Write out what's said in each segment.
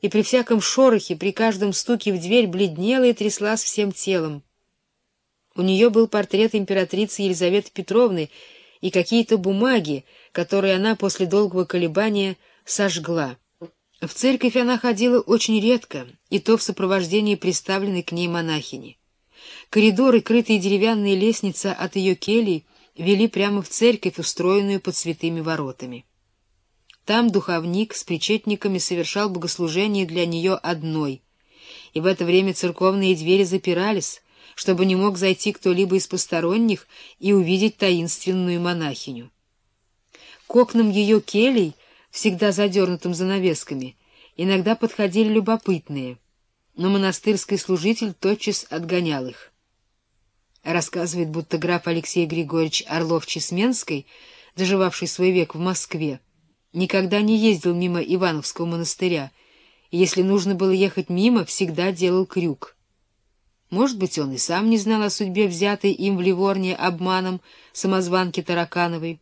и при всяком шорохе, при каждом стуке в дверь бледнела и тряслась всем телом. У нее был портрет императрицы Елизаветы Петровны и какие-то бумаги, которые она после долгого колебания сожгла. В церковь она ходила очень редко, и то в сопровождении приставленной к ней монахини. Коридоры, крытые деревянные лестницы от ее келий, вели прямо в церковь, устроенную под святыми воротами. Там духовник с причетниками совершал богослужение для нее одной, и в это время церковные двери запирались, чтобы не мог зайти кто-либо из посторонних и увидеть таинственную монахиню. К окнам ее келей всегда задернутым занавесками, иногда подходили любопытные, но монастырский служитель тотчас отгонял их. Рассказывает, будто граф Алексей Григорьевич Орлов-Чесменский, доживавший свой век в Москве, никогда не ездил мимо Ивановского монастыря, и если нужно было ехать мимо, всегда делал крюк. Может быть, он и сам не знал о судьбе взятой им в Ливорне обманом самозванки Таракановой,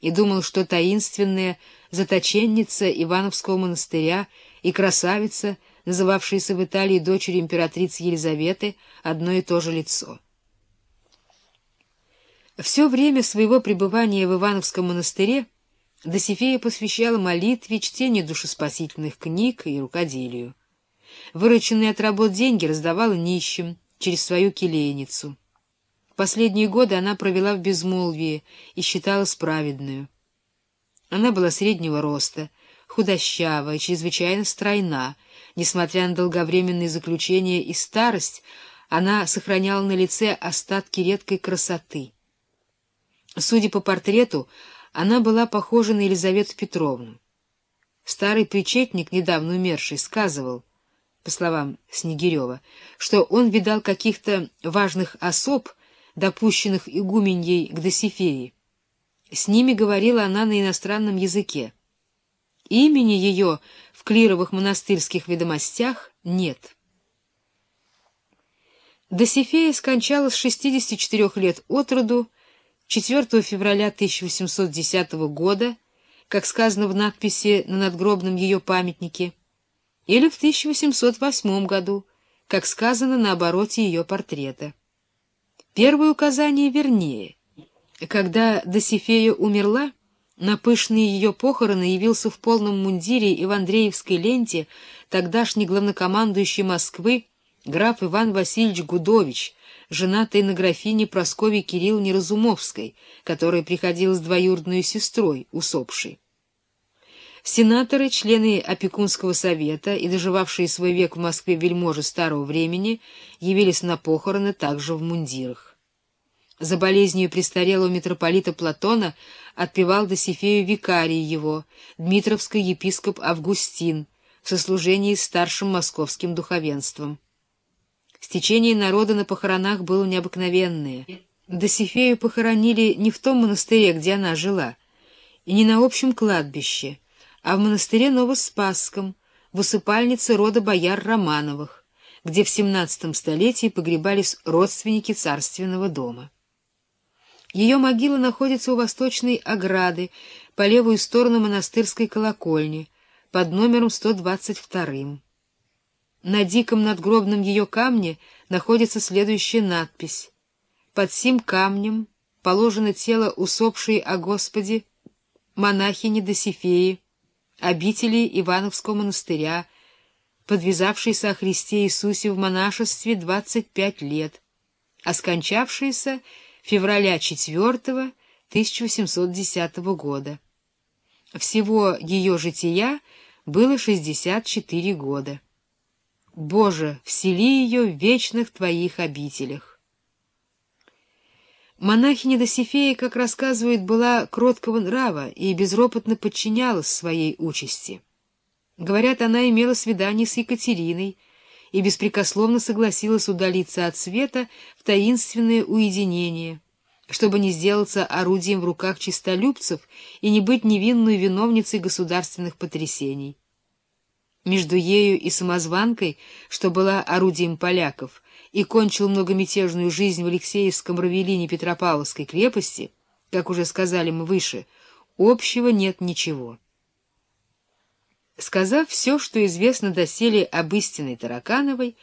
и думал, что таинственная заточенница Ивановского монастыря и красавица, называвшаяся в Италии дочерью императрицы Елизаветы, одно и то же лицо. Все время своего пребывания в Ивановском монастыре Досифея посвящала молитве, чтению душеспасительных книг и рукоделию. Вырученные от работ деньги раздавала нищим через свою келейницу. Последние годы она провела в безмолвии и считалась праведную. Она была среднего роста, худощава и чрезвычайно стройна. Несмотря на долговременные заключения и старость, она сохраняла на лице остатки редкой красоты. Судя по портрету, она была похожа на Елизавету Петровну. Старый причетник, недавно умерший, сказывал, по словам Снегирева, что он видал каких-то важных особ, допущенных игуменьей к Досифеи. С ними говорила она на иностранном языке. Имени ее в клировых монастырских ведомостях нет. Досифея скончалась 64 лет от роду 4 февраля 1810 года, как сказано в надписи на надгробном ее памятнике, или в 1808 году, как сказано на обороте ее портрета. Первое указание вернее. Когда Досифея умерла, на пышные ее похороны явился в полном мундире и в Андреевской ленте тогдашний главнокомандующий Москвы граф Иван Васильевич Гудович, женатый на графине Прасковье Кирилловне Разумовской, которая приходилась двоюродной сестрой усопшей. Сенаторы, члены опекунского совета и доживавшие свой век в Москве вельможи старого времени явились на похороны также в мундирах. За болезнью престарелого митрополита Платона отпевал Досифею викарий его, дмитровский епископ Августин, в сослужении старшим московским духовенством. Стечение народа на похоронах было необыкновенное. Досифею похоронили не в том монастыре, где она жила, и не на общем кладбище, а в монастыре Новоспасском, в усыпальнице рода бояр Романовых, где в XVII столетии погребались родственники царственного дома. Ее могила находится у восточной ограды, по левую сторону монастырской колокольни, под номером 122. На диком надгробном ее камне находится следующая надпись. «Под сим камнем положено тело усопшей о Господе монахини Досифеи, обители Ивановского монастыря, подвязавшейся о Христе Иисусе в монашестве 25 лет, а скончавшейся февраля 4 1810 года. Всего ее жития было 64 года. Боже, всели ее в вечных Твоих обителях. Монахиня Досифея, как рассказывают, была кроткого нрава и безропотно подчинялась своей участи. Говорят, она имела свидание с Екатериной и беспрекословно согласилась удалиться от света в таинственное уединение, чтобы не сделаться орудием в руках чистолюбцев и не быть невинной виновницей государственных потрясений. Между ею и самозванкой, что была орудием поляков, и кончил многомятежную жизнь в Алексеевском Равелине Петропавловской крепости, как уже сказали мы выше, общего нет ничего. Сказав все, что известно доселе об истинной Таракановой,